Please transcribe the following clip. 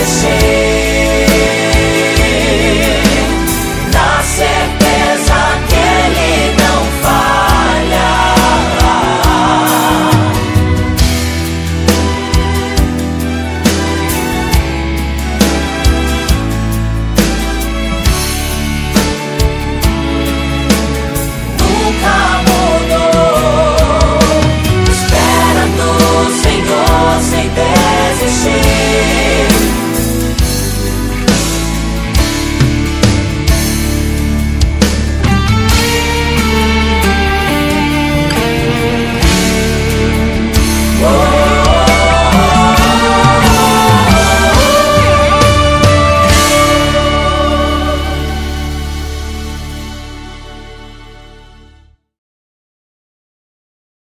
to